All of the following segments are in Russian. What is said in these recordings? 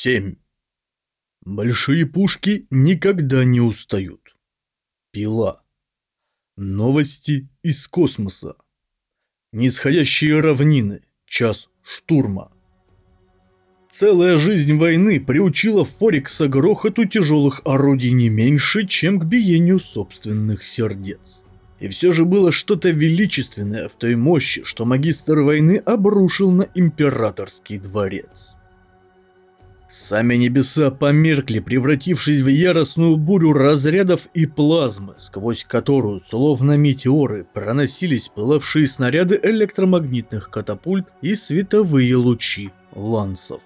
7. Большие пушки никогда не устают. Пила. Новости из космоса. Нисходящие равнины. Час штурма. Целая жизнь войны приучила Форикса грохоту тяжелых орудий не меньше, чем к биению собственных сердец. И все же было что-то величественное в той мощи, что магистр войны обрушил на императорский дворец. Сами небеса померкли, превратившись в яростную бурю разрядов и плазмы, сквозь которую, словно метеоры, проносились пылавшие снаряды электромагнитных катапульт и световые лучи лансов.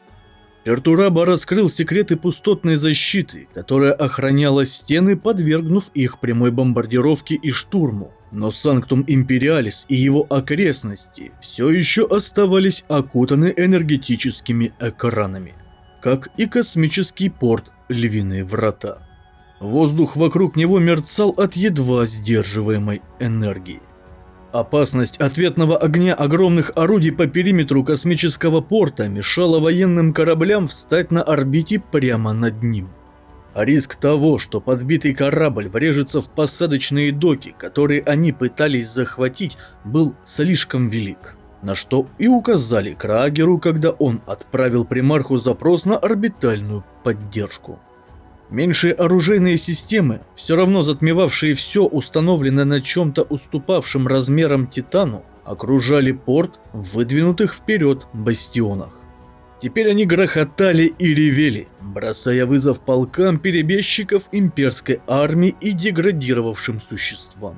Пертураба раскрыл секреты пустотной защиты, которая охраняла стены, подвергнув их прямой бомбардировке и штурму. Но Санктум Империалис и его окрестности все еще оставались окутаны энергетическими экранами как и космический порт Львиные Врата. Воздух вокруг него мерцал от едва сдерживаемой энергии. Опасность ответного огня огромных орудий по периметру космического порта мешала военным кораблям встать на орбите прямо над ним. А риск того, что подбитый корабль врежется в посадочные доки, которые они пытались захватить, был слишком велик на что и указали Крагеру, когда он отправил примарху запрос на орбитальную поддержку. Меньшие оружейные системы, все равно затмевавшие все установленное на чем-то уступавшем размерам Титану, окружали порт в выдвинутых вперед бастионах. Теперь они грохотали и ревели, бросая вызов полкам перебежчиков имперской армии и деградировавшим существам.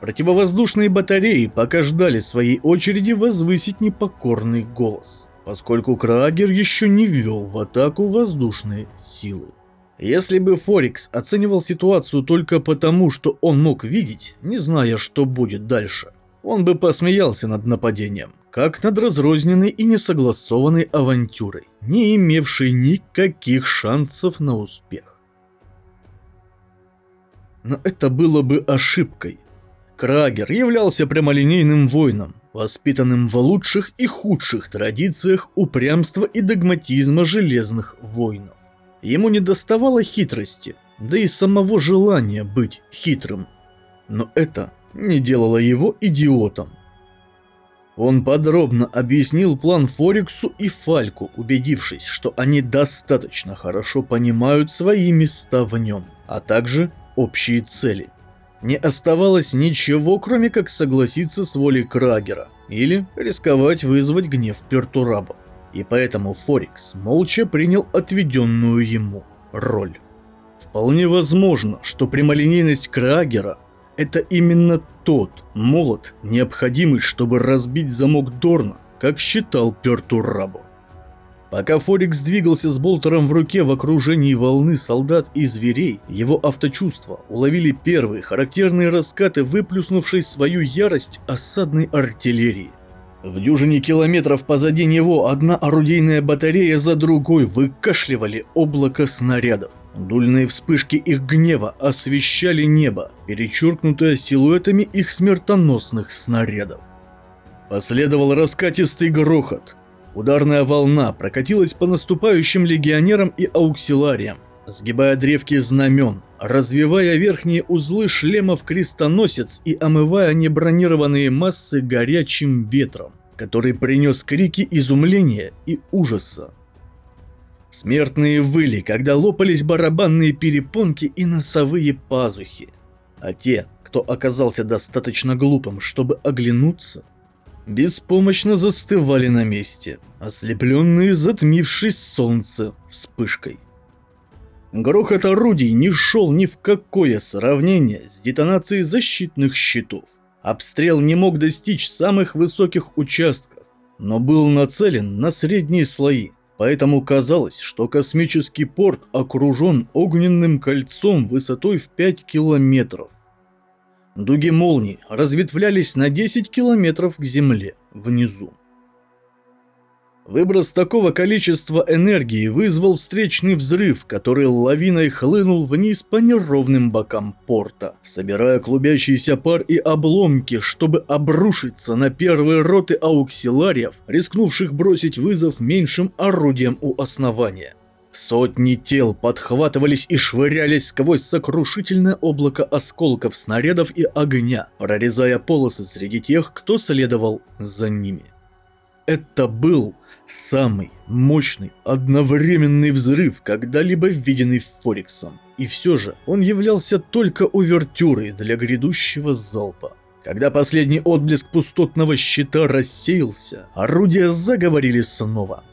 Противовоздушные батареи пока ждали своей очереди возвысить непокорный голос, поскольку Крагер еще не ввел в атаку воздушные силы. Если бы Форикс оценивал ситуацию только потому, что он мог видеть, не зная, что будет дальше, он бы посмеялся над нападением, как над разрозненной и несогласованной авантюрой, не имевшей никаких шансов на успех. Но это было бы ошибкой, Крагер являлся прямолинейным воином, воспитанным в лучших и худших традициях упрямства и догматизма железных воинов. Ему не доставало хитрости, да и самого желания быть хитрым. Но это не делало его идиотом. Он подробно объяснил план Форексу и Фальку, убедившись, что они достаточно хорошо понимают свои места в нем, а также общие цели – не оставалось ничего, кроме как согласиться с волей Крагера или рисковать вызвать гнев Пертураба. И поэтому Форикс молча принял отведенную ему роль. Вполне возможно, что прямолинейность Крагера – это именно тот молот, необходимый, чтобы разбить замок Дорна, как считал Пертурабу. Пока Форикс двигался с болтером в руке в окружении волны солдат и зверей, его авточувства уловили первые характерные раскаты, выплюснувшей свою ярость осадной артиллерии. В дюжине километров позади него одна орудийная батарея за другой выкашливали облако снарядов. Дульные вспышки их гнева освещали небо, перечеркнутое силуэтами их смертоносных снарядов. Последовал раскатистый грохот, Ударная волна прокатилась по наступающим легионерам и ауксилариям, сгибая древки знамен, развивая верхние узлы шлемов крестоносец и омывая небронированные массы горячим ветром, который принес крики изумления и ужаса. Смертные выли, когда лопались барабанные перепонки и носовые пазухи, а те, кто оказался достаточно глупым, чтобы оглянуться, беспомощно застывали на месте, ослепленные затмившись солнце вспышкой. Грохот орудий не шел ни в какое сравнение с детонацией защитных щитов. Обстрел не мог достичь самых высоких участков, но был нацелен на средние слои, поэтому казалось, что космический порт окружен огненным кольцом высотой в 5 километров. Дуги молний разветвлялись на 10 километров к земле внизу. Выброс такого количества энергии вызвал встречный взрыв, который лавиной хлынул вниз по неровным бокам порта, собирая клубящийся пар и обломки, чтобы обрушиться на первые роты ауксилариев, рискнувших бросить вызов меньшим орудиям у основания. Сотни тел подхватывались и швырялись сквозь сокрушительное облако осколков снарядов и огня, прорезая полосы среди тех, кто следовал за ними. Это был самый мощный одновременный взрыв, когда-либо виденный Форексом. И все же он являлся только увертюрой для грядущего залпа. Когда последний отблеск пустотного щита рассеялся, орудия заговорили снова.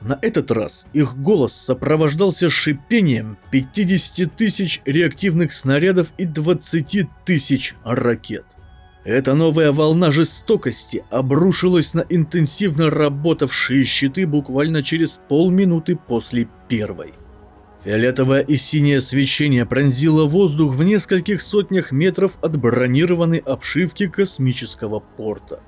На этот раз их голос сопровождался шипением 50 тысяч реактивных снарядов и 20 тысяч ракет. Эта новая волна жестокости обрушилась на интенсивно работавшие щиты буквально через полминуты после первой. Фиолетовое и синее свечение пронзило воздух в нескольких сотнях метров от бронированной обшивки космического порта.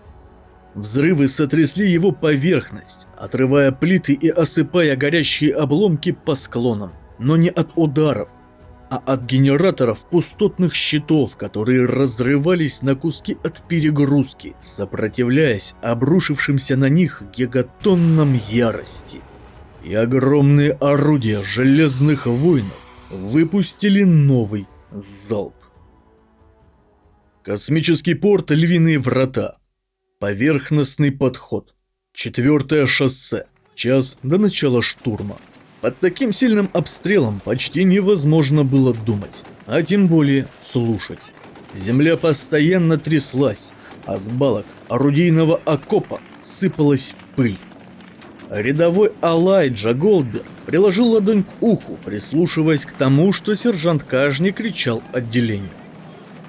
Взрывы сотрясли его поверхность, отрывая плиты и осыпая горящие обломки по склонам, но не от ударов, а от генераторов пустотных щитов, которые разрывались на куски от перегрузки, сопротивляясь обрушившимся на них гигатоннам ярости. И огромные орудия железных воинов выпустили новый залп. Космический порт Львиные Врата. Поверхностный подход. Четвертое шоссе. Час до начала штурма. Под таким сильным обстрелом почти невозможно было думать, а тем более слушать. Земля постоянно тряслась, а с балок орудийного окопа сыпалась пыль. Рядовой Алайджа Голдберг приложил ладонь к уху, прислушиваясь к тому, что сержант Кажни кричал отделению.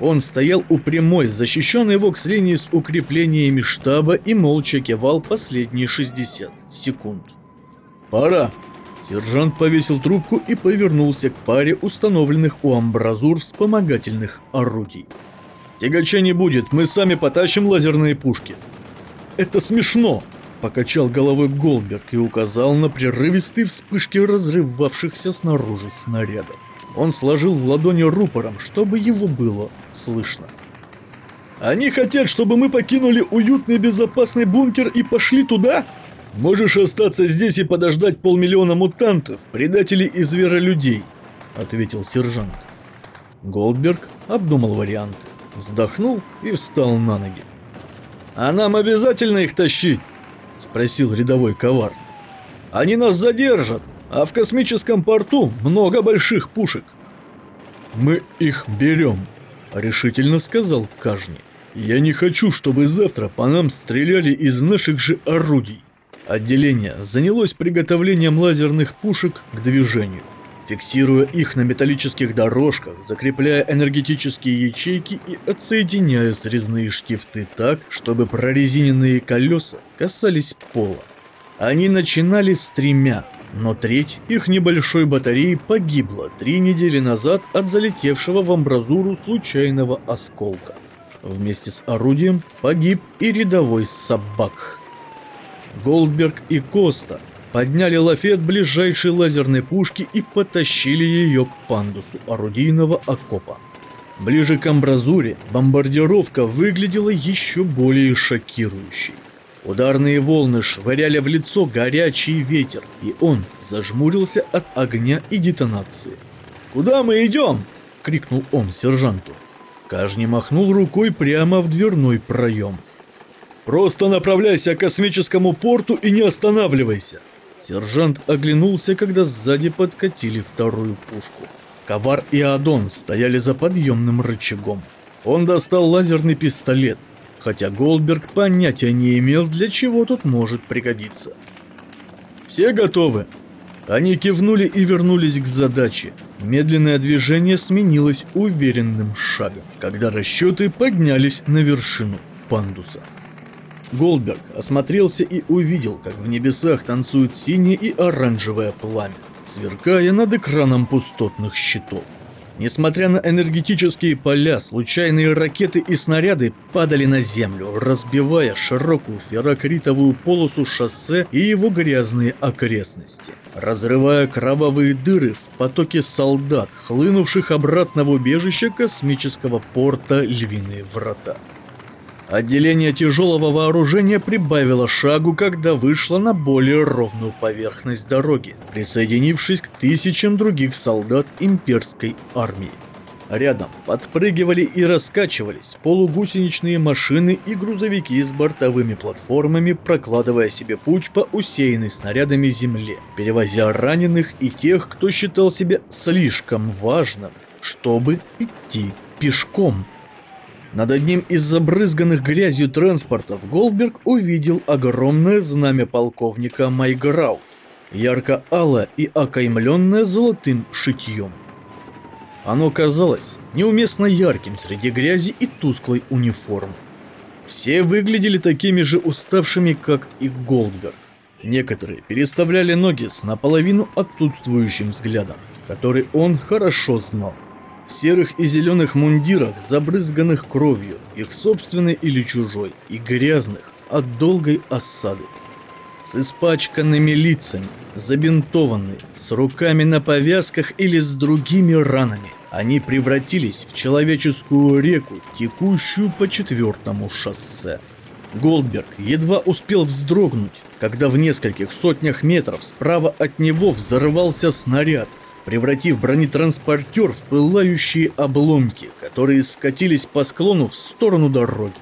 Он стоял у прямой, защищенной вокс-линии с укреплениями штаба и молча кивал последние 60 секунд. «Пора!» Сержант повесил трубку и повернулся к паре установленных у амбразур вспомогательных орудий. «Тягача не будет, мы сами потащим лазерные пушки». «Это смешно!» – покачал головой Голберг и указал на прерывистые вспышки разрывавшихся снаружи снарядов. Он сложил ладони рупором, чтобы его было слышно. «Они хотят, чтобы мы покинули уютный безопасный бункер и пошли туда?» «Можешь остаться здесь и подождать полмиллиона мутантов, предателей и зверолюдей», — ответил сержант. Голдберг обдумал варианты, вздохнул и встал на ноги. «А нам обязательно их тащить?» — спросил рядовой ковар. «Они нас задержат, а в космическом порту много больших пушек». «Мы их берем», — решительно сказал Кажни. «Я не хочу, чтобы завтра по нам стреляли из наших же орудий». Отделение занялось приготовлением лазерных пушек к движению, фиксируя их на металлических дорожках, закрепляя энергетические ячейки и отсоединяя срезные штифты так, чтобы прорезиненные колеса касались пола. Они начинали с тремя, но треть их небольшой батареи погибла три недели назад от залетевшего в амбразуру случайного осколка. Вместе с орудием погиб и рядовой собак. Голдберг и Коста подняли лафет ближайшей лазерной пушки и потащили ее к пандусу орудийного окопа. Ближе к амбразуре бомбардировка выглядела еще более шокирующей. Ударные волны швыряли в лицо горячий ветер, и он зажмурился от огня и детонации. «Куда мы идем?» — крикнул он сержанту. Каждый махнул рукой прямо в дверной проем. Просто направляйся к космическому порту и не останавливайся. Сержант оглянулся, когда сзади подкатили вторую пушку. Ковар и Адон стояли за подъемным рычагом. Он достал лазерный пистолет, хотя Голдберг понятия не имел, для чего тут может пригодиться. «Все готовы?» Они кивнули и вернулись к задаче. Медленное движение сменилось уверенным шагом, когда расчеты поднялись на вершину пандуса. Голдберг осмотрелся и увидел, как в небесах танцуют синее и оранжевое пламя, сверкая над экраном пустотных щитов. Несмотря на энергетические поля, случайные ракеты и снаряды падали на землю, разбивая широкую феррокритовую полосу шоссе и его грязные окрестности, разрывая кровавые дыры в потоке солдат, хлынувших обратно в убежище космического порта Львиные Врата. Отделение тяжелого вооружения прибавило шагу, когда вышло на более ровную поверхность дороги, присоединившись к тысячам других солдат имперской армии. Рядом подпрыгивали и раскачивались полугусеничные машины и грузовики с бортовыми платформами, прокладывая себе путь по усеянной снарядами земле, перевозя раненых и тех, кто считал себя слишком важным, чтобы идти пешком. Над одним из забрызганных грязью транспортов Голдберг увидел огромное знамя полковника Майграу, ярко-алое и окаймленное золотым шитьем. Оно казалось неуместно ярким среди грязи и тусклой униформы. Все выглядели такими же уставшими, как и Голдберг. Некоторые переставляли ноги с наполовину отсутствующим взглядом, который он хорошо знал. В серых и зеленых мундирах, забрызганных кровью, их собственной или чужой, и грязных от долгой осады. С испачканными лицами, забинтованные, с руками на повязках или с другими ранами. Они превратились в человеческую реку, текущую по четвертому шоссе. Голдберг едва успел вздрогнуть, когда в нескольких сотнях метров справа от него взорвался снаряд, превратив бронетранспортер в пылающие обломки, которые скатились по склону в сторону дороги.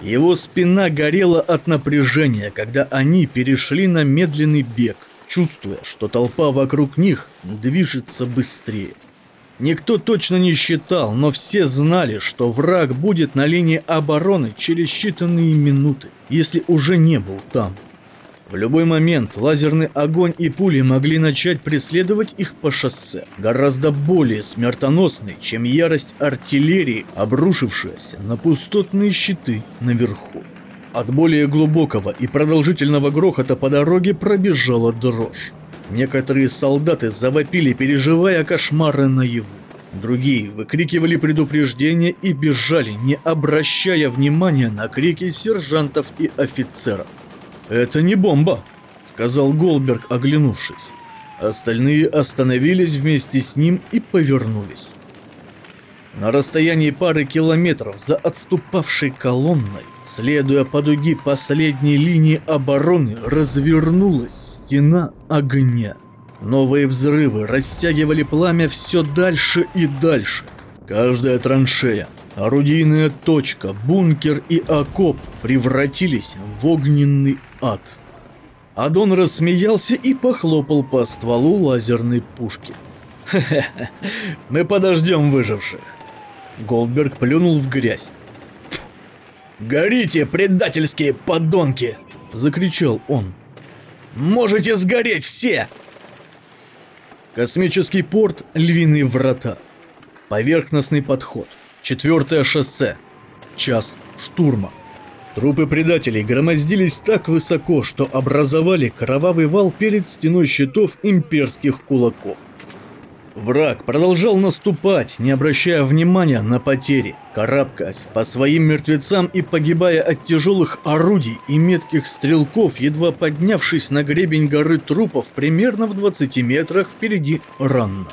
Его спина горела от напряжения, когда они перешли на медленный бег, чувствуя, что толпа вокруг них движется быстрее. Никто точно не считал, но все знали, что враг будет на линии обороны через считанные минуты, если уже не был там. В любой момент лазерный огонь и пули могли начать преследовать их по шоссе, гораздо более смертоносный, чем ярость артиллерии, обрушившаяся на пустотные щиты наверху. От более глубокого и продолжительного грохота по дороге пробежала дрожь. Некоторые солдаты завопили, переживая кошмары наяву. Другие выкрикивали предупреждения и бежали, не обращая внимания на крики сержантов и офицеров. «Это не бомба», — сказал Голберг, оглянувшись. Остальные остановились вместе с ним и повернулись. На расстоянии пары километров за отступавшей колонной, следуя по дуге последней линии обороны, развернулась стена огня. Новые взрывы растягивали пламя все дальше и дальше. Каждая траншея, Орудийная точка, бункер и окоп превратились в огненный ад. Адон рассмеялся и похлопал по стволу лазерной пушки. «Хе-хе, мы подождем выживших». Голдберг плюнул в грязь. «Горите, предательские подонки!» – закричал он. «Можете сгореть все!» Космический порт «Львиные врата». Поверхностный подход – Четвертое шоссе. Час штурма. Трупы предателей громоздились так высоко, что образовали кровавый вал перед стеной щитов имперских кулаков. Враг продолжал наступать, не обращая внимания на потери, карабкаясь по своим мертвецам и погибая от тяжелых орудий и метких стрелков, едва поднявшись на гребень горы трупов примерно в 20 метрах впереди Ранна.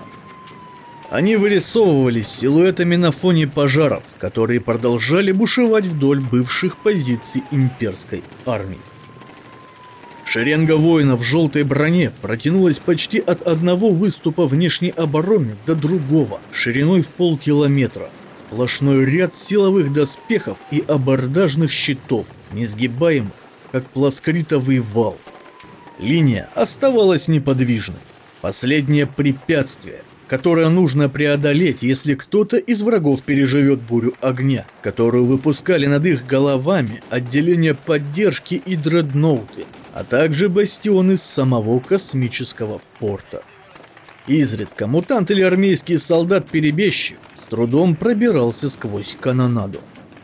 Они вырисовывались силуэтами на фоне пожаров, которые продолжали бушевать вдоль бывших позиций имперской армии. Шеренга воинов в желтой броне протянулась почти от одного выступа внешней обороны до другого, шириной в полкилометра. Сплошной ряд силовых доспехов и абордажных щитов, несгибаемых, как плоскритовый вал. Линия оставалась неподвижной. Последнее препятствие, которое нужно преодолеть, если кто-то из врагов переживет бурю огня, которую выпускали над их головами отделения поддержки и дредноуты, а также бастионы самого космического порта. Изредка мутант или армейский солдат-перебежчик с трудом пробирался сквозь канонаду,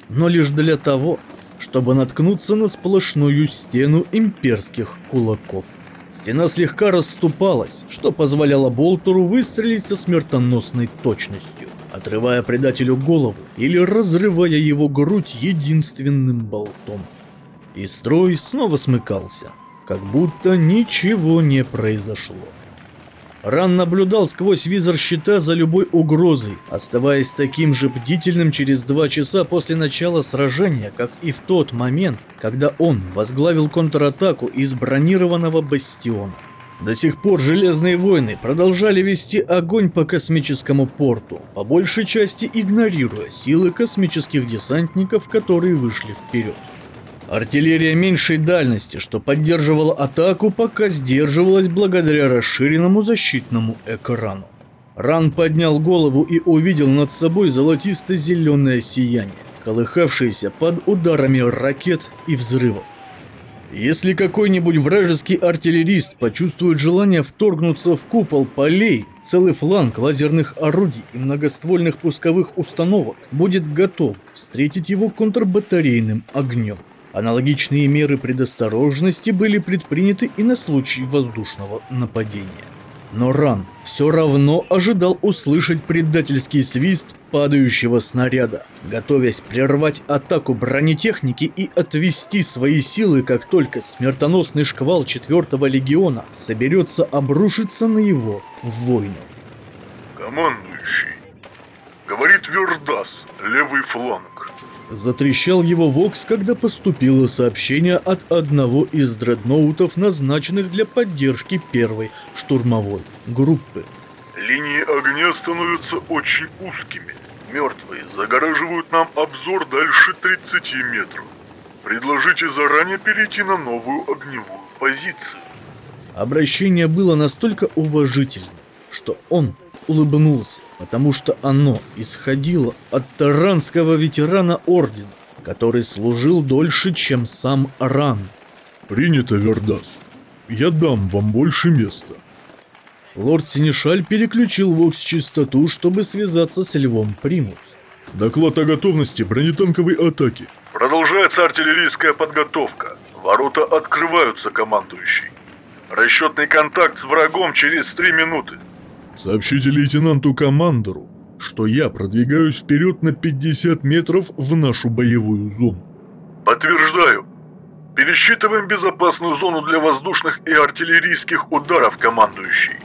но лишь для того, чтобы наткнуться на сплошную стену имперских кулаков. Стена слегка расступалась, что позволяло Болтеру выстрелить со смертоносной точностью, отрывая предателю голову или разрывая его грудь единственным болтом. И строй снова смыкался, как будто ничего не произошло. Ран наблюдал сквозь визор щита за любой угрозой, оставаясь таким же бдительным через два часа после начала сражения, как и в тот момент, когда он возглавил контратаку из бронированного бастиона. До сих пор Железные войны продолжали вести огонь по космическому порту, по большей части игнорируя силы космических десантников, которые вышли вперед. Артиллерия меньшей дальности, что поддерживала атаку, пока сдерживалась благодаря расширенному защитному экрану. Ран поднял голову и увидел над собой золотисто-зеленое сияние, колыхавшееся под ударами ракет и взрывов. Если какой-нибудь вражеский артиллерист почувствует желание вторгнуться в купол полей, целый фланг лазерных орудий и многоствольных пусковых установок будет готов встретить его контрбатарейным огнем. Аналогичные меры предосторожности были предприняты и на случай воздушного нападения. Но Ран все равно ожидал услышать предательский свист падающего снаряда, готовясь прервать атаку бронетехники и отвести свои силы, как только смертоносный шквал 4-го легиона соберется обрушиться на его воинов. Командующий, говорит Вердас, левый фланг. Затрещал его вокс, когда поступило сообщение от одного из дредноутов, назначенных для поддержки первой штурмовой группы. Линии огня становятся очень узкими. Мертвые загораживают нам обзор дальше 30 метров. Предложите заранее перейти на новую огневую позицию. Обращение было настолько уважительным, что он улыбнулся, потому что оно исходило от таранского ветерана Ордена, который служил дольше, чем сам Ран. «Принято, Вердас. Я дам вам больше места». Лорд Синишаль переключил вокс-частоту, чтобы связаться с Львом Примус. «Доклад о готовности бронетанковой атаки. Продолжается артиллерийская подготовка. Ворота открываются, командующий. Расчетный контакт с врагом через три минуты. Сообщите лейтенанту-командору, что я продвигаюсь вперед на 50 метров в нашу боевую зону. Подтверждаю. Пересчитываем безопасную зону для воздушных и артиллерийских ударов, командующий.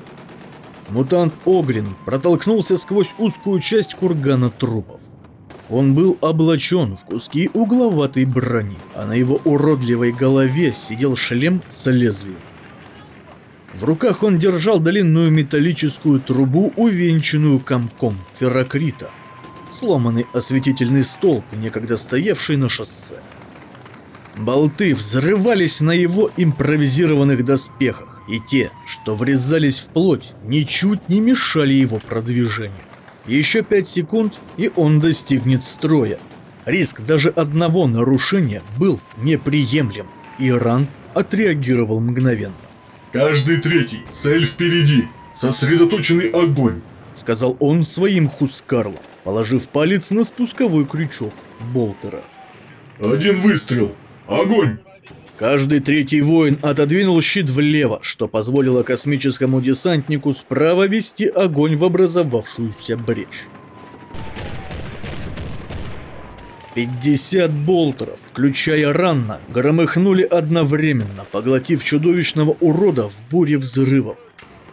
Мутант Огрин протолкнулся сквозь узкую часть кургана трупов. Он был облачен в куски угловатой брони, а на его уродливой голове сидел шлем с лезвием. В руках он держал длинную металлическую трубу, увенчанную комком феррокрита, сломанный осветительный столб, некогда стоявший на шоссе. Болты взрывались на его импровизированных доспехах, и те, что врезались в плоть, ничуть не мешали его продвижению. Еще пять секунд, и он достигнет строя. Риск даже одного нарушения был неприемлем, и Ран отреагировал мгновенно. «Каждый третий, цель впереди, сосредоточенный огонь», сказал он своим хускарлом, положив палец на спусковой крючок болтера. «Один выстрел, огонь!» Каждый третий воин отодвинул щит влево, что позволило космическому десантнику справа вести огонь в образовавшуюся брешь. 50 болтеров, включая Ранна, громыхнули одновременно, поглотив чудовищного урода в буре взрывов.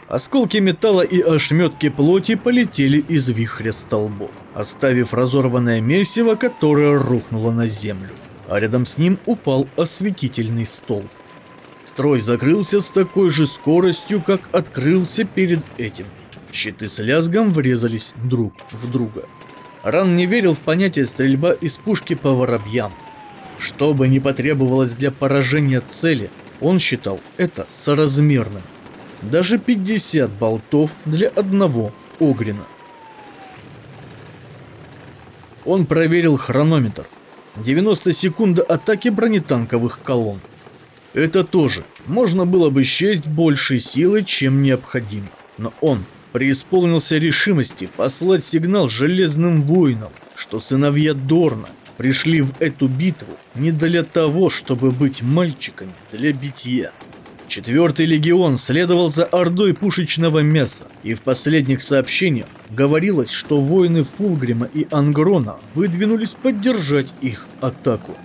Осколки металла и ошметки плоти полетели из вихря столбов, оставив разорванное месиво, которое рухнуло на землю. А рядом с ним упал осветительный столб. Строй закрылся с такой же скоростью, как открылся перед этим. Щиты с лязгом врезались друг в друга. Ран не верил в понятие стрельба из пушки по воробьям. Что бы ни потребовалось для поражения цели, он считал это соразмерным. Даже 50 болтов для одного Огрина. Он проверил хронометр. 90 секунд атаки бронетанковых колонн. Это тоже можно было бы счесть большей силой, чем необходимо. Но он преисполнился решимости послать сигнал Железным Воинам, что сыновья Дорна пришли в эту битву не для того, чтобы быть мальчиками для битья. Четвертый легион следовал за ордой пушечного мяса, и в последних сообщениях говорилось, что воины Фулгрима и Ангрона выдвинулись поддержать их атаку.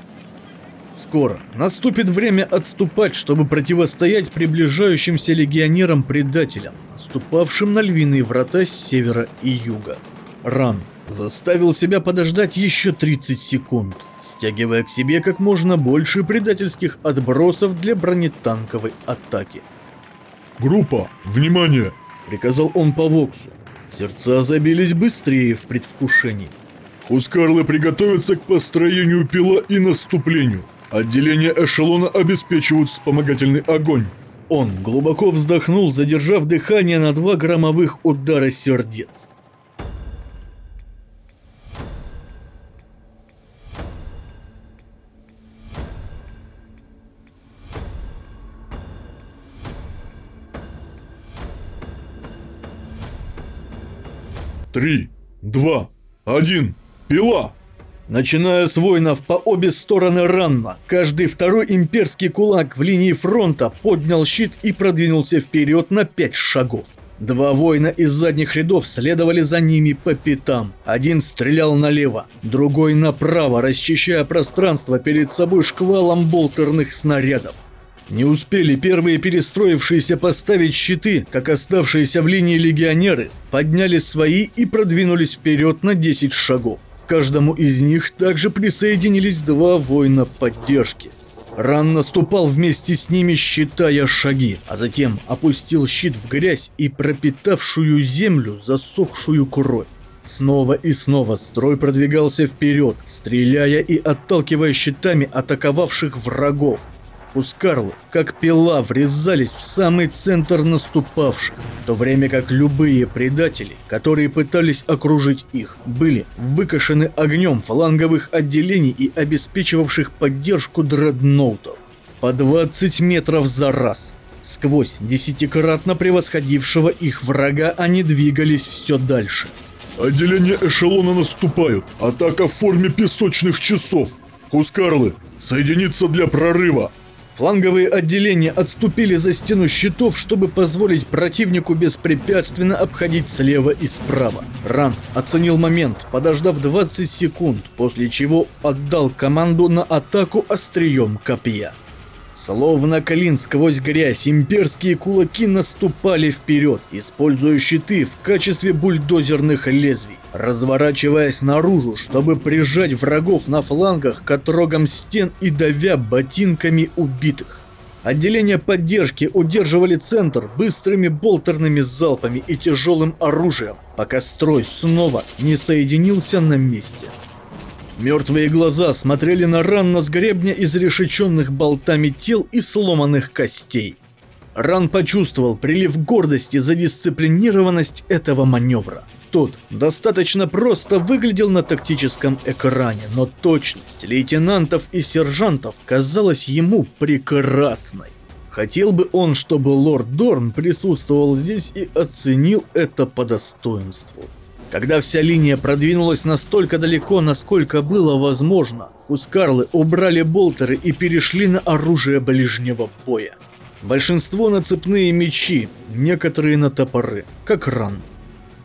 Скоро наступит время отступать, чтобы противостоять приближающимся легионерам-предателям, наступавшим на львиные врата с севера и юга. Ран заставил себя подождать еще 30 секунд, стягивая к себе как можно больше предательских отбросов для бронетанковой атаки. «Группа, внимание!» — приказал он по Воксу. Сердца забились быстрее в предвкушении. Хускарлы приготовятся к построению пила и наступлению. Отделение эшелона обеспечивают вспомогательный огонь. Он глубоко вздохнул, задержав дыхание на два громовых удара сердец. Три, два, один, пила! Начиная с воинов по обе стороны ранна, каждый второй имперский кулак в линии фронта поднял щит и продвинулся вперед на пять шагов. Два воина из задних рядов следовали за ними по пятам. Один стрелял налево, другой направо, расчищая пространство перед собой шквалом болтерных снарядов. Не успели первые перестроившиеся поставить щиты, как оставшиеся в линии легионеры подняли свои и продвинулись вперед на 10 шагов. Каждому из них также присоединились два воина поддержки. Ран наступал вместе с ними, считая шаги, а затем опустил щит в грязь и пропитавшую землю засохшую кровь. Снова и снова строй продвигался вперед, стреляя и отталкивая щитами атаковавших врагов, Ускарлы, как пила, врезались в самый центр наступавших, в то время как любые предатели, которые пытались окружить их, были выкашены огнем фланговых отделений и обеспечивавших поддержку дредноутов. По 20 метров за раз. Сквозь десятикратно превосходившего их врага они двигались все дальше. Отделения эшелона наступают. Атака в форме песочных часов. Хускарлы, соединиться для прорыва. Фланговые отделения отступили за стену щитов, чтобы позволить противнику беспрепятственно обходить слева и справа. Ран оценил момент, подождав 20 секунд, после чего отдал команду на атаку острием копья. Словно клин сквозь грязь, имперские кулаки наступали вперед, используя щиты в качестве бульдозерных лезвий, разворачиваясь наружу, чтобы прижать врагов на флангах к отрогам стен и давя ботинками убитых. Отделения поддержки удерживали центр быстрыми болтерными залпами и тяжелым оружием, пока строй снова не соединился на месте. Мертвые глаза смотрели на ран с гребня изрешеченных болтами тел и сломанных костей. Ран почувствовал прилив гордости за дисциплинированность этого маневра. Тот достаточно просто выглядел на тактическом экране, но точность лейтенантов и сержантов казалась ему прекрасной. Хотел бы он, чтобы лорд Дорн присутствовал здесь и оценил это по достоинству. Когда вся линия продвинулась настолько далеко, насколько было возможно, Хускарлы убрали болтеры и перешли на оружие ближнего боя. Большинство на цепные мечи, некоторые на топоры, как ран.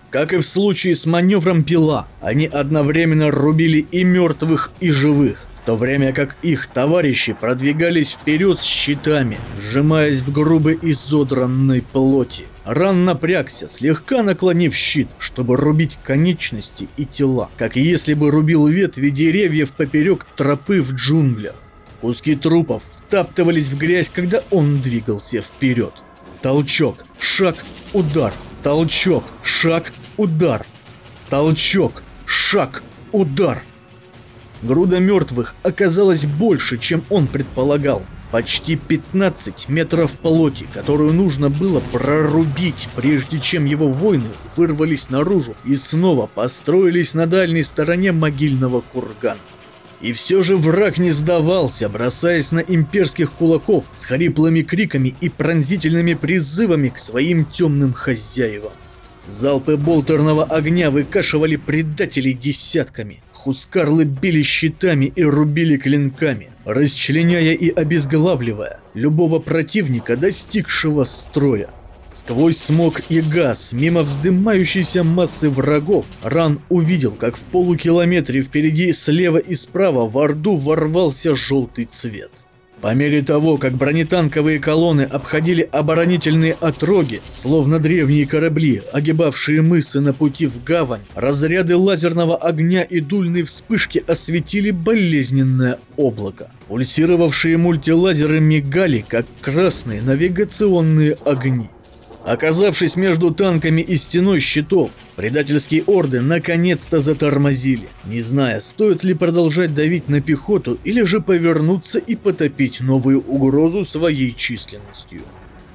Как и в случае с маневром пила, они одновременно рубили и мертвых, и живых, в то время как их товарищи продвигались вперед с щитами, сжимаясь в грубой изодранной плоти. Ран напрягся, слегка наклонив щит, чтобы рубить конечности и тела, как если бы рубил ветви деревьев поперек тропы в джунглях. Куски трупов втаптывались в грязь, когда он двигался вперед. Толчок, шаг, удар, толчок, шаг, удар. Толчок, шаг, удар. Груда мертвых оказалась больше, чем он предполагал. Почти 15 метров плоти, которую нужно было прорубить, прежде чем его воины вырвались наружу и снова построились на дальней стороне могильного кургана. И все же враг не сдавался, бросаясь на имперских кулаков с хриплыми криками и пронзительными призывами к своим темным хозяевам. Залпы болтерного огня выкашивали предателей десятками. Хускарлы били щитами и рубили клинками, расчленяя и обезглавливая любого противника, достигшего строя. Сквозь смог и газ, мимо вздымающейся массы врагов, Ран увидел, как в полукилометре впереди слева и справа в Орду ворвался желтый цвет. По мере того, как бронетанковые колонны обходили оборонительные отроги, словно древние корабли, огибавшие мысы на пути в гавань, разряды лазерного огня и дульные вспышки осветили болезненное облако. Пульсировавшие мультилазеры мигали, как красные навигационные огни. Оказавшись между танками и стеной щитов, предательские орды наконец-то затормозили, не зная, стоит ли продолжать давить на пехоту или же повернуться и потопить новую угрозу своей численностью.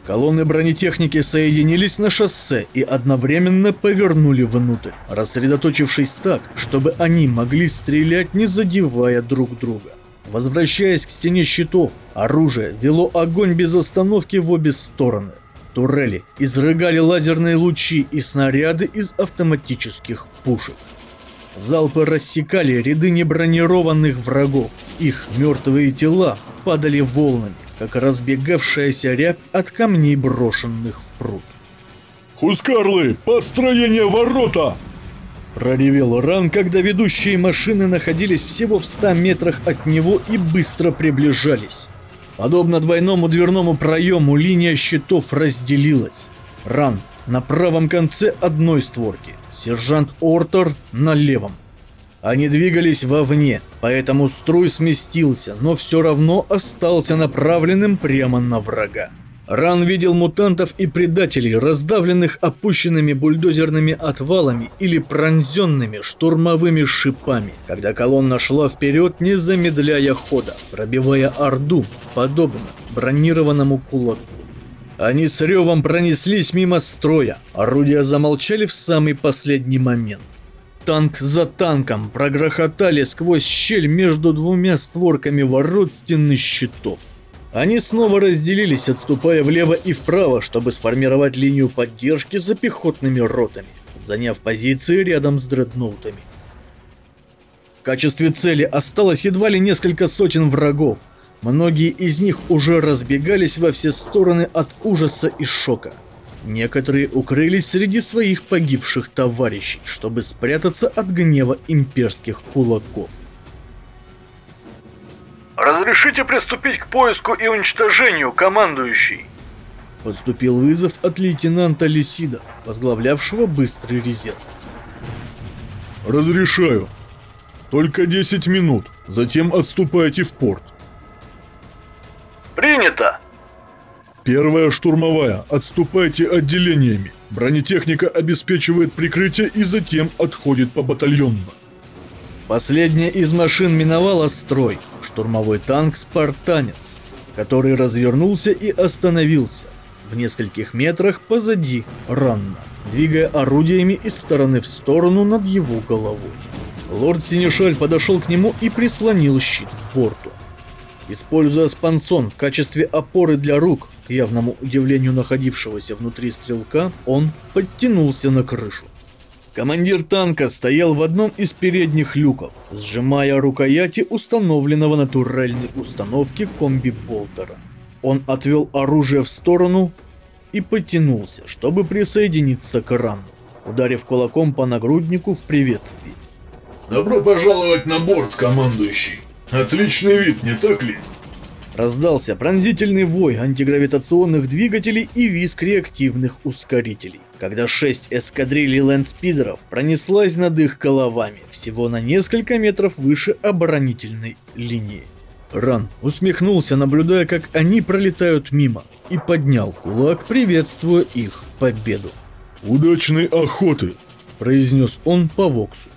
Колонны бронетехники соединились на шоссе и одновременно повернули внутрь, рассредоточившись так, чтобы они могли стрелять, не задевая друг друга. Возвращаясь к стене щитов, оружие вело огонь без остановки в обе стороны. Турели изрыгали лазерные лучи и снаряды из автоматических пушек. Залпы рассекали ряды небронированных врагов. Их мертвые тела падали волнами, как разбегавшаяся рябь от камней, брошенных в пруд. «Хускарлы, построение ворота!» Проревел Ран, когда ведущие машины находились всего в 100 метрах от него и быстро приближались. Подобно двойному дверному проему, линия щитов разделилась. Ран на правом конце одной створки, сержант Ортер на левом. Они двигались вовне, поэтому струй сместился, но все равно остался направленным прямо на врага. Ран видел мутантов и предателей, раздавленных опущенными бульдозерными отвалами или пронзенными штурмовыми шипами, когда колонна шла вперед, не замедляя хода, пробивая Орду, подобно бронированному кулаку. Они с ревом пронеслись мимо строя, орудия замолчали в самый последний момент. Танк за танком прогрохотали сквозь щель между двумя створками ворот стены щитов. Они снова разделились, отступая влево и вправо, чтобы сформировать линию поддержки за пехотными ротами, заняв позиции рядом с дредноутами. В качестве цели осталось едва ли несколько сотен врагов. Многие из них уже разбегались во все стороны от ужаса и шока. Некоторые укрылись среди своих погибших товарищей, чтобы спрятаться от гнева имперских кулаков. «Разрешите приступить к поиску и уничтожению, командующий?» Поступил вызов от лейтенанта Лисида, возглавлявшего быстрый резерв. «Разрешаю. Только 10 минут, затем отступайте в порт». «Принято!» Первая штурмовая, отступайте отделениями. Бронетехника обеспечивает прикрытие и затем отходит по батальонно. Последняя из машин миновала строй, штурмовой танк «Спартанец», который развернулся и остановился в нескольких метрах позади Ранна, двигая орудиями из стороны в сторону над его головой. Лорд Синишаль подошел к нему и прислонил щит к борту. Используя спансон в качестве опоры для рук, к явному удивлению находившегося внутри стрелка, он подтянулся на крышу. Командир танка стоял в одном из передних люков, сжимая рукояти установленного на турельной установке комби-болтера. Он отвел оружие в сторону и потянулся, чтобы присоединиться к рану, ударив кулаком по нагруднику в приветствии. «Добро пожаловать на борт, командующий! Отличный вид, не так ли?» Раздался пронзительный вой антигравитационных двигателей и визг реактивных ускорителей, когда шесть эскадрилий лэндспидеров пронеслась над их головами, всего на несколько метров выше оборонительной линии. Ран усмехнулся, наблюдая, как они пролетают мимо, и поднял кулак, приветствуя их победу. «Удачной охоты!» – произнес он по воксу.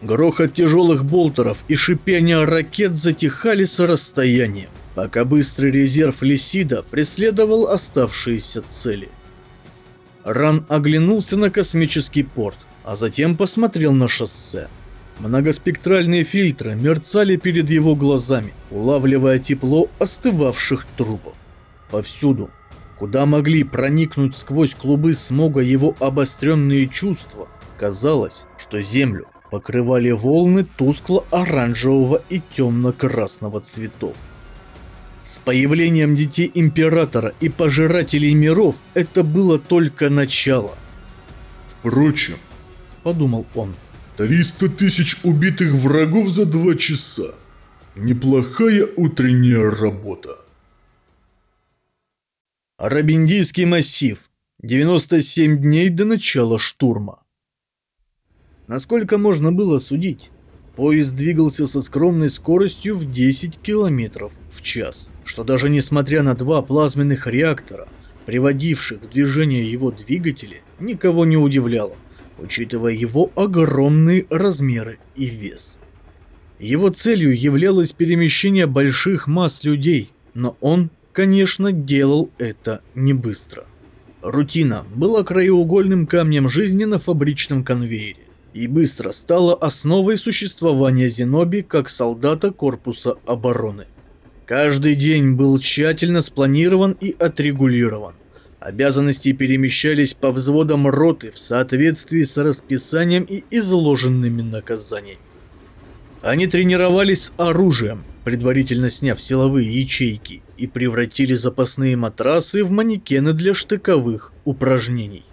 Грохот тяжелых болтеров и шипение ракет затихали с расстоянием пока быстрый резерв Лисида преследовал оставшиеся цели. Ран оглянулся на космический порт, а затем посмотрел на шоссе. Многоспектральные фильтры мерцали перед его глазами, улавливая тепло остывавших трупов. Повсюду, куда могли проникнуть сквозь клубы смога его обостренные чувства, казалось, что землю покрывали волны тускло-оранжевого и темно-красного цветов. С появлением детей Императора и Пожирателей Миров это было только начало. Впрочем, подумал он, 300 тысяч убитых врагов за два часа. Неплохая утренняя работа. Арабиндийский массив. 97 дней до начала штурма. Насколько можно было судить, поезд двигался со скромной скоростью в 10 километров в час, что даже несмотря на два плазменных реактора, приводивших в движение его двигатели, никого не удивляло, учитывая его огромные размеры и вес. Его целью являлось перемещение больших масс людей, но он конечно, делал это не быстро. Рутина была краеугольным камнем жизни на фабричном конвейере и быстро стала основой существования Зеноби как солдата корпуса обороны. Каждый день был тщательно спланирован и отрегулирован. Обязанности перемещались по взводам роты в соответствии с расписанием и изложенными наказаниями. Они тренировались с оружием, предварительно сняв силовые ячейки, и превратили запасные матрасы в манекены для штыковых упражнений.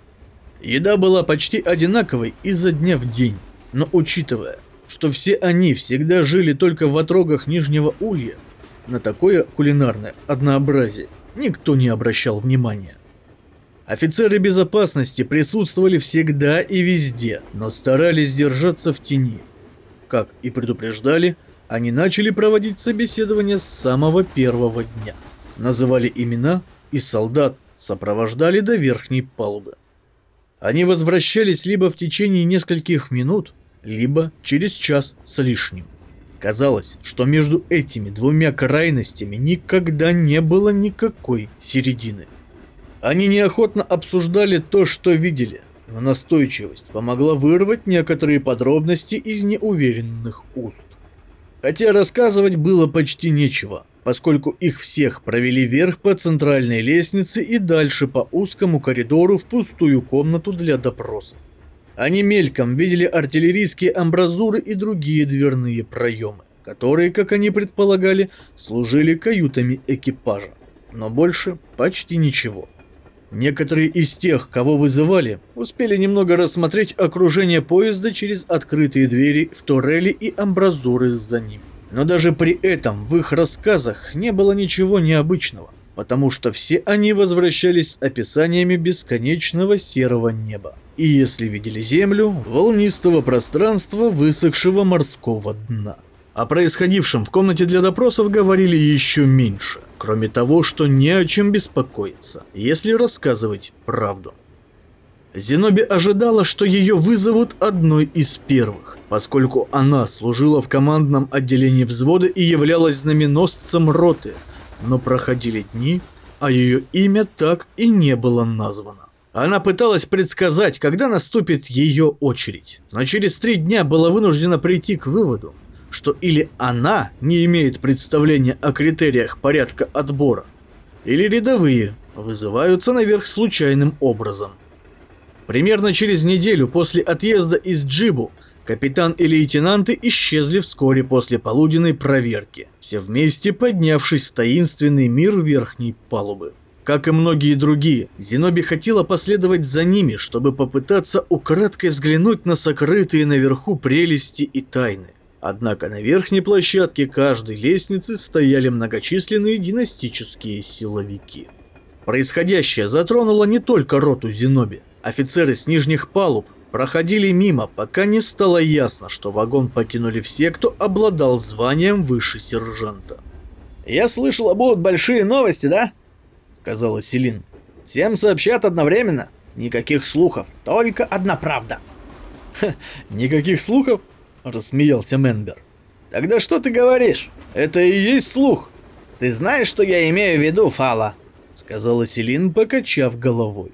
Еда была почти одинаковой изо дня в день, но учитывая, что все они всегда жили только в отрогах Нижнего Улья, на такое кулинарное однообразие никто не обращал внимания. Офицеры безопасности присутствовали всегда и везде, но старались держаться в тени. Как и предупреждали, они начали проводить собеседование с самого первого дня. Называли имена, и солдат сопровождали до верхней палубы. Они возвращались либо в течение нескольких минут, либо через час с лишним. Казалось, что между этими двумя крайностями никогда не было никакой середины. Они неохотно обсуждали то, что видели, но настойчивость помогла вырвать некоторые подробности из неуверенных уст. Хотя рассказывать было почти нечего, поскольку их всех провели вверх по центральной лестнице и дальше по узкому коридору в пустую комнату для допросов. Они мельком видели артиллерийские амбразуры и другие дверные проемы, которые, как они предполагали, служили каютами экипажа. Но больше почти ничего. Некоторые из тех, кого вызывали, успели немного рассмотреть окружение поезда через открытые двери в турели и амбразуры за ним. Но даже при этом в их рассказах не было ничего необычного, потому что все они возвращались с описаниями бесконечного серого неба. И если видели землю, волнистого пространства высохшего морского дна. О происходившем в комнате для допросов говорили еще меньше, кроме того, что не о чем беспокоиться, если рассказывать правду. Зеноби ожидала, что ее вызовут одной из первых, поскольку она служила в командном отделении взвода и являлась знаменосцем роты, но проходили дни, а ее имя так и не было названо. Она пыталась предсказать, когда наступит ее очередь, но через три дня была вынуждена прийти к выводу, что или она не имеет представления о критериях порядка отбора, или рядовые вызываются наверх случайным образом. Примерно через неделю после отъезда из Джибу капитан и лейтенанты исчезли вскоре после полуденной проверки, все вместе поднявшись в таинственный мир верхней палубы. Как и многие другие, Зеноби хотела последовать за ними, чтобы попытаться украдкой взглянуть на сокрытые наверху прелести и тайны. Однако на верхней площадке каждой лестницы стояли многочисленные династические силовики. Происходящее затронуло не только роту Зеноби. Офицеры с нижних палуб проходили мимо, пока не стало ясно, что вагон покинули все, кто обладал званием выше сержанта. «Я слышал, будут большие новости, да?» — сказала Селин. «Всем сообщат одновременно. Никаких слухов, только одна правда». Ха, никаких слухов? Рассмеялся Менбер. Тогда что ты говоришь? Это и есть слух. Ты знаешь, что я имею в виду, Фала? Сказала Селин, покачав головой.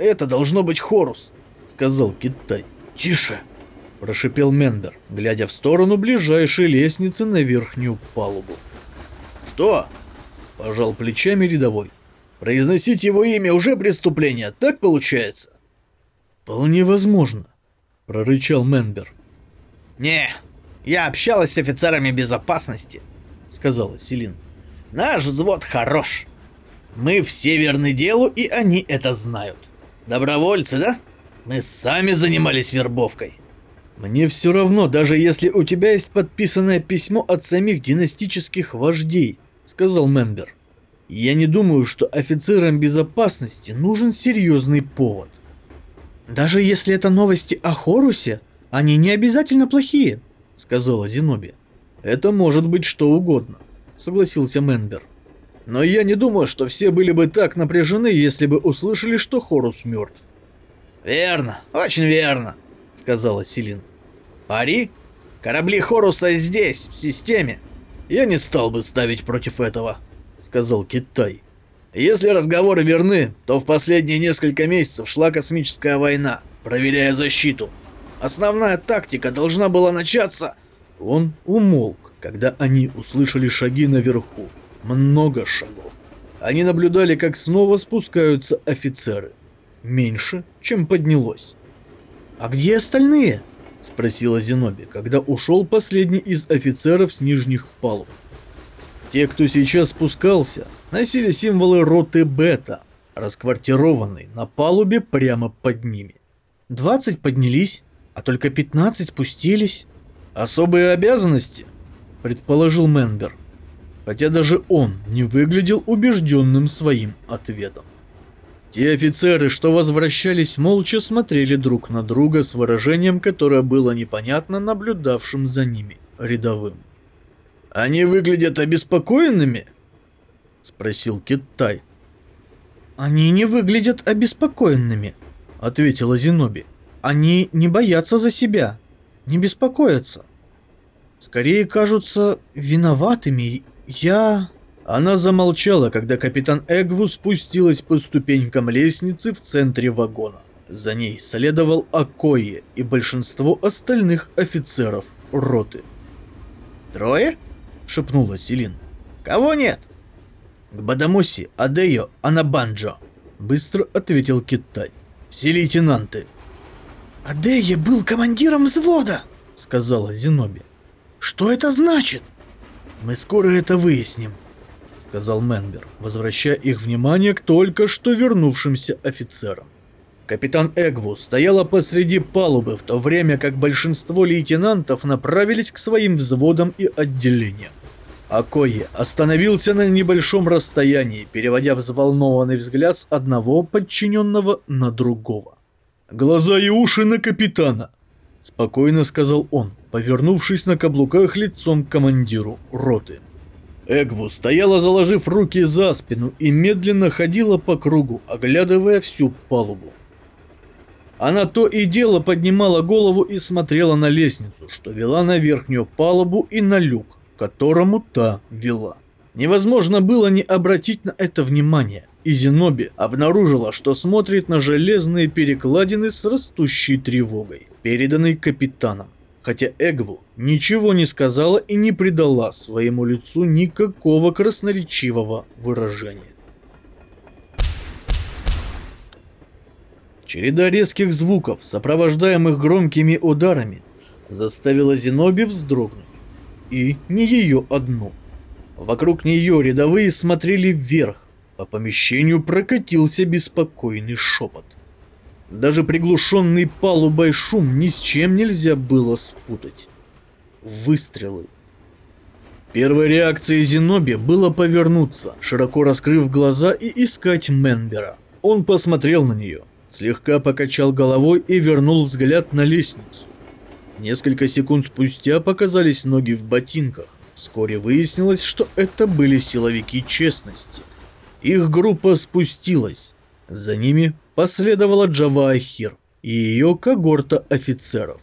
Это должно быть Хорус, сказал Китай. Тише, прошипел Мендер, глядя в сторону ближайшей лестницы на верхнюю палубу. Что? Пожал плечами рядовой. Произносить его имя уже преступление, так получается? Вполне возможно, прорычал Менбер. «Не, я общалась с офицерами безопасности», — сказала Селин. Наш взвод хорош. Мы все верны делу, и они это знают. Добровольцы, да? Мы сами занимались вербовкой. Мне все равно, даже если у тебя есть подписанное письмо от самих династических вождей, сказал Менбер. Я не думаю, что офицерам безопасности нужен серьезный повод. Даже если это новости о Хорусе, они не обязательно плохие, сказала Зиноби. Это может быть что угодно, согласился Менбер. Но я не думаю, что все были бы так напряжены, если бы услышали, что Хорус мертв. Верно, очень верно, сказала Селин. Пари? Корабли Хоруса здесь, в системе. Я не стал бы ставить против этого, сказал Китай. Если разговоры верны, то в последние несколько месяцев шла космическая война, проверяя защиту. Основная тактика должна была начаться... Он умолк, когда они услышали шаги наверху. Много шагов. Они наблюдали, как снова спускаются офицеры. Меньше, чем поднялось. «А где остальные?» — спросила Зеноби, когда ушел последний из офицеров с нижних палуб. Те, кто сейчас спускался, носили символы роты Бета, расквартированной на палубе прямо под ними. Двадцать поднялись, а только пятнадцать спустились. Особые обязанности, предположил Менбер, хотя даже он не выглядел убежденным своим ответом. Те офицеры, что возвращались, молча смотрели друг на друга с выражением, которое было непонятно наблюдавшим за ними рядовым. «Они выглядят обеспокоенными?» — спросил Китай. «Они не выглядят обеспокоенными», — ответила Зиноби. «Они не боятся за себя, не беспокоятся. Скорее кажутся виноватыми. Я...» Она замолчала, когда капитан Эгву спустилась по ступенькам лестницы в центре вагона. За ней следовал Акое и большинство остальных офицеров роты. «Трое?» шепнула Селин. «Кого нет?» «К Бадамуси, Адео, Анабанджо», — быстро ответил Китай. «Все лейтенанты». «Адея был командиром взвода», — сказала Зиноби. «Что это значит?» «Мы скоро это выясним», — сказал Менбер, возвращая их внимание к только что вернувшимся офицерам. Капитан Эгву стояла посреди палубы, в то время как большинство лейтенантов направились к своим взводам и отделениям. Акое остановился на небольшом расстоянии, переводя взволнованный взгляд с одного подчиненного на другого. «Глаза и уши на капитана!» – спокойно сказал он, повернувшись на каблуках лицом к командиру роты. Эгву стояла, заложив руки за спину и медленно ходила по кругу, оглядывая всю палубу. Она то и дело поднимала голову и смотрела на лестницу, что вела на верхнюю палубу и на люк, которому та вела. Невозможно было не обратить на это внимание, и Зеноби обнаружила, что смотрит на железные перекладины с растущей тревогой, переданной капитаном. Хотя Эгву ничего не сказала и не придала своему лицу никакого красноречивого выражения. Череда резких звуков, сопровождаемых громкими ударами, заставила Зеноби вздрогнуть. И не ее одну. Вокруг нее рядовые смотрели вверх. По помещению прокатился беспокойный шепот. Даже приглушенный палубой шум ни с чем нельзя было спутать. Выстрелы. Первой реакцией Зеноби было повернуться, широко раскрыв глаза и искать Менбера. Он посмотрел на нее, слегка покачал головой и вернул взгляд на лестницу. Несколько секунд спустя показались ноги в ботинках. Вскоре выяснилось, что это были силовики честности. Их группа спустилась. За ними последовала Джава Ахир и ее когорта офицеров.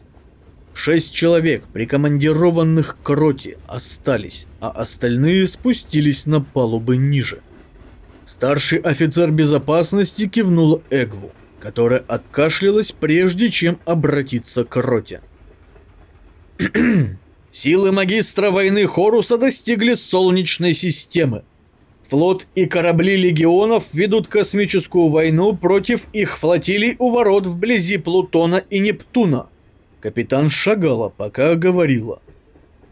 Шесть человек, прикомандированных к роте, остались, а остальные спустились на палубы ниже. Старший офицер безопасности кивнул Эгву, которая откашлялась прежде, чем обратиться к роте. Силы магистра войны Хоруса достигли Солнечной системы. Флот и корабли легионов ведут космическую войну против их флотилий у ворот вблизи Плутона и Нептуна. Капитан шагала, пока говорила.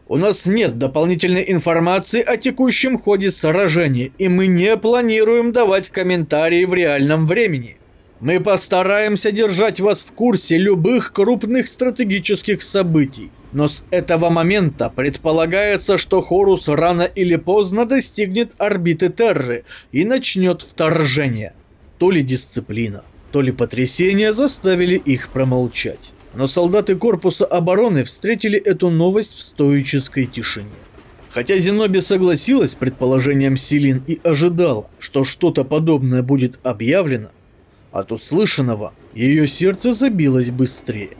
У нас нет дополнительной информации о текущем ходе сражения, и мы не планируем давать комментарии в реальном времени. Мы постараемся держать вас в курсе любых крупных стратегических событий. Но с этого момента предполагается, что Хорус рано или поздно достигнет орбиты Терры и начнет вторжение. То ли дисциплина, то ли потрясение заставили их промолчать. Но солдаты корпуса обороны встретили эту новость в стоической тишине. Хотя Зеноби согласилась с предположением Силин и ожидала, что что-то подобное будет объявлено, от услышанного ее сердце забилось быстрее.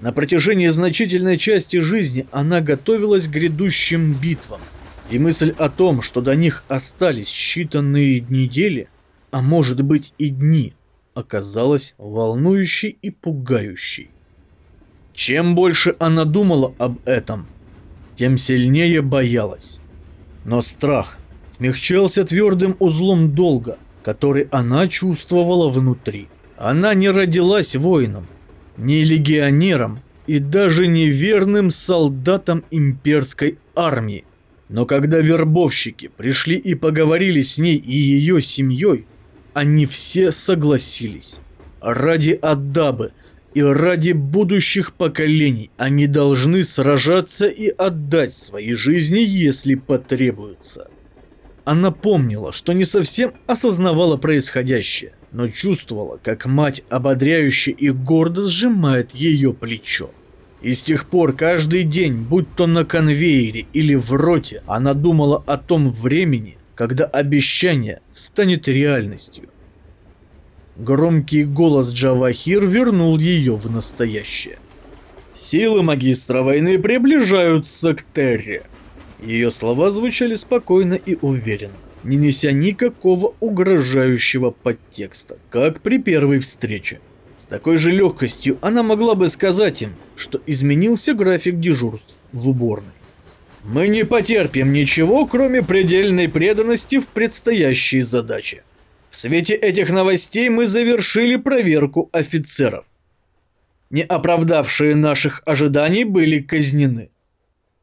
На протяжении значительной части жизни она готовилась к грядущим битвам, и мысль о том, что до них остались считанные недели, а может быть и дни, оказалась волнующей и пугающей. Чем больше она думала об этом, тем сильнее боялась. Но страх смягчался твердым узлом долга, который она чувствовала внутри. Она не родилась воином, не легионером и даже не верным солдатом имперской армии. Но когда вербовщики пришли и поговорили с ней и ее семьей, они все согласились. Ради Аддабы и ради будущих поколений они должны сражаться и отдать свои жизни, если потребуется. Она помнила, что не совсем осознавала происходящее, но чувствовала, как мать ободряюще и гордо сжимает ее плечо. И с тех пор каждый день, будь то на конвейере или в роте, она думала о том времени, когда обещание станет реальностью. Громкий голос Джавахир вернул ее в настоящее. Силы магистра войны приближаются к Терре. Ее слова звучали спокойно и уверенно, не неся никакого угрожающего подтекста, как при первой встрече. С такой же легкостью она могла бы сказать им, что изменился график дежурств в уборной. Мы не потерпим ничего, кроме предельной преданности в предстоящей задаче. В свете этих новостей мы завершили проверку офицеров. Не оправдавшие наших ожиданий были казнены.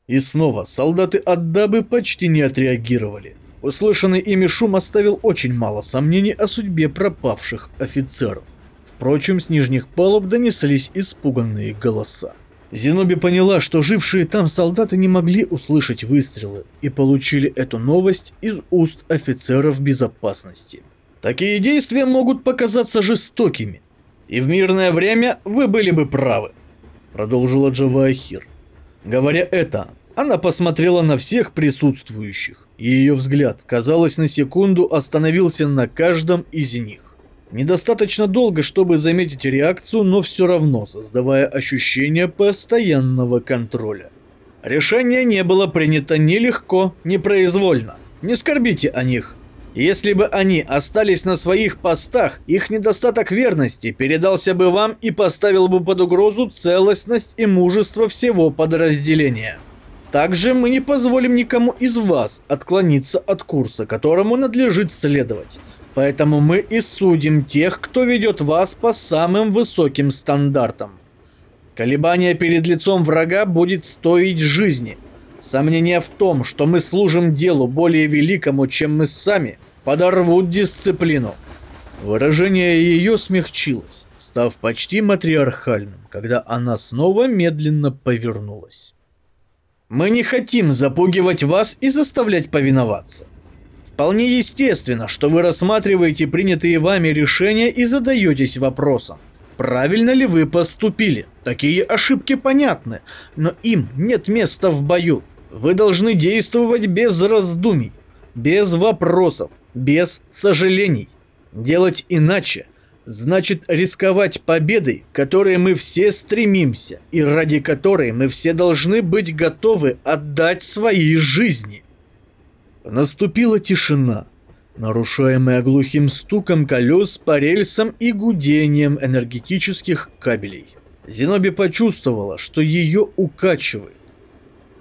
И снова солдаты Аддабы почти не отреагировали. Услышанный ими шум оставил очень мало сомнений о судьбе пропавших офицеров. Впрочем, с нижних палуб донеслись испуганные голоса. Зеноби поняла, что жившие там солдаты не могли услышать выстрелы и получили эту новость из уст офицеров безопасности. Такие действия могут показаться жестокими, и в мирное время вы были бы правы, продолжила Джавахир. Говоря это, она посмотрела на всех присутствующих, ее взгляд, казалось, на секунду остановился на каждом из них. Недостаточно долго, чтобы заметить реакцию, но все равно создавая ощущение постоянного контроля. Решение не было принято ни легко, ни произвольно. Не скорбите о них. Если бы они остались на своих постах, их недостаток верности передался бы вам и поставил бы под угрозу целостность и мужество всего подразделения. Также мы не позволим никому из вас отклониться от курса, которому надлежит следовать. Поэтому мы и судим тех, кто ведет вас по самым высоким стандартам. Колебание перед лицом врага будет стоить жизни. Сомнения в том, что мы служим делу более великому, чем мы сами, подорвут дисциплину. Выражение ее смягчилось, став почти матриархальным, когда она снова медленно повернулась. Мы не хотим запугивать вас и заставлять повиноваться. Вполне естественно, что вы рассматриваете принятые вами решения и задаетесь вопросом, правильно ли вы поступили. Такие ошибки понятны, но им нет места в бою. Вы должны действовать без раздумий, без вопросов, без сожалений. Делать иначе значит рисковать победой, которой мы все стремимся и ради которой мы все должны быть готовы отдать свои жизни. Наступила тишина, нарушаемая глухим стуком колес по рельсам и гудением энергетических кабелей. Зеноби почувствовала, что ее укачивает.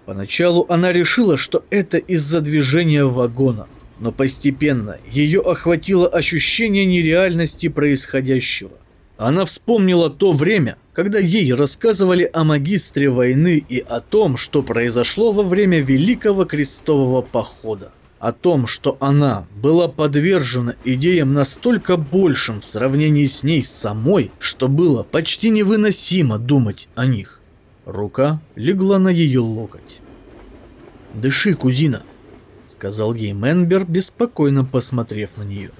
Поначалу она решила, что это из-за движения вагона – но постепенно ее охватило ощущение нереальности происходящего. Она вспомнила то время, когда ей рассказывали о магистре войны и о том, что произошло во время Великого Крестового Похода. О том, что она была подвержена идеям настолько большим в сравнении с ней самой, что было почти невыносимо думать о них. Рука легла на ее локоть. «Дыши, кузина», — сказал ей Менбер, беспокойно посмотрев на нее.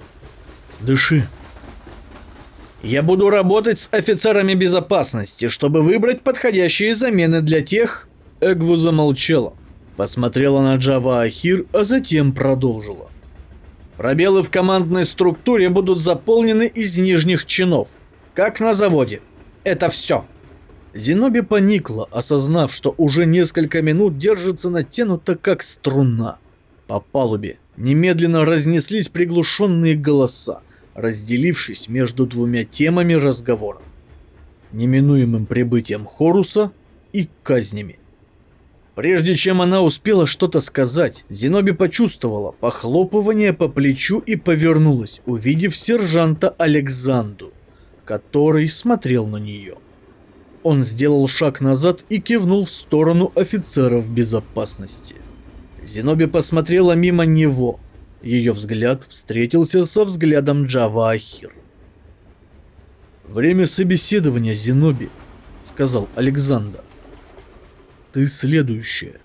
«Дыши». Я буду работать с офицерами безопасности, чтобы выбрать подходящие замены для тех... Эгву замолчала, посмотрела на Джава Ахир, а затем продолжила. Пробелы в командной структуре будут заполнены из нижних чинов, как на заводе. Это все. Зиноби поникла, осознав, что уже несколько минут держится натянута как струна. По палубе немедленно разнеслись приглушенные голоса, разделившись между двумя темами разговора. Неминуемым прибытием Хоруса и казнями. Прежде чем она успела что-то сказать, Зиноби почувствовала похлопывание по плечу и повернулась, увидев сержанта Александу, который смотрел на нее. Он сделал шаг назад и кивнул в сторону офицеров безопасности. Зиноби посмотрела мимо него. Ее взгляд встретился со взглядом Джава Ахир. «Время собеседования, Зиноби», — сказал Александр. «Ты следующая».